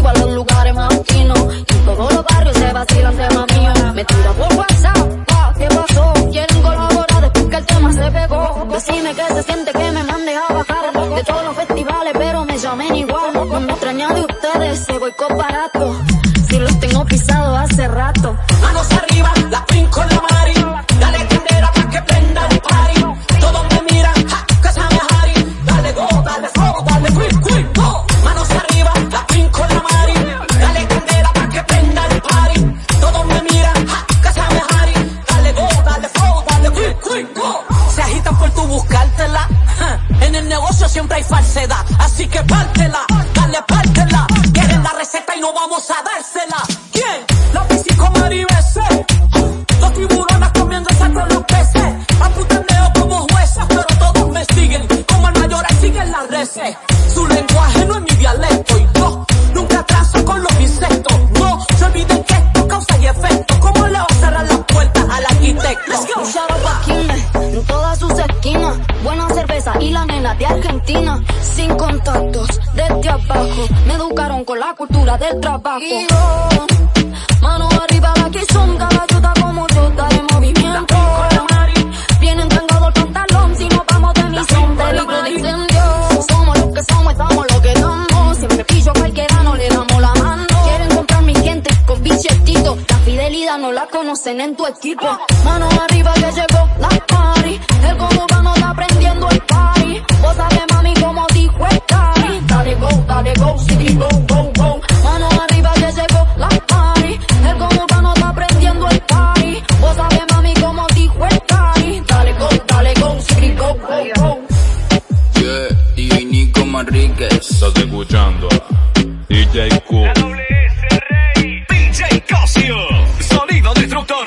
voy para los lugares más finos. Y todos los barrios se vacilan tema mío. Me tira por WhatsApp, ah, ¿qué pasó? Quieren colaborar después que el tema se pegó. Decime que se siente que me mande a bajar de todos los festivales, pero me llamen igual. No me extraña de ustedes, se voy barato. Si los tengo pisados hace rato. A no así que pártela, dale pártela. Quieren la receta y no vamos a dársela. Buena cerveza y la nena de Argentina. Sin contactos, desde abajo. Me educaron con la cultura del trabajo. Y yo, mano arriba, la que son caballota como yo, estar en movimiento. Vienen tangado el pantalón, si no vamos de misión, peligro de incendio. Somos lo que somos, estamos lo que damos. Siempre pillo cualquiera, no le damos la mano. Quieren comprar mi gente con billetito. La fidelidad no la conocen en tu equipo. Mano arriba que llegó la Estás escuchando DJ Q. WS Rey. DJ Cosio. Sonido destructor.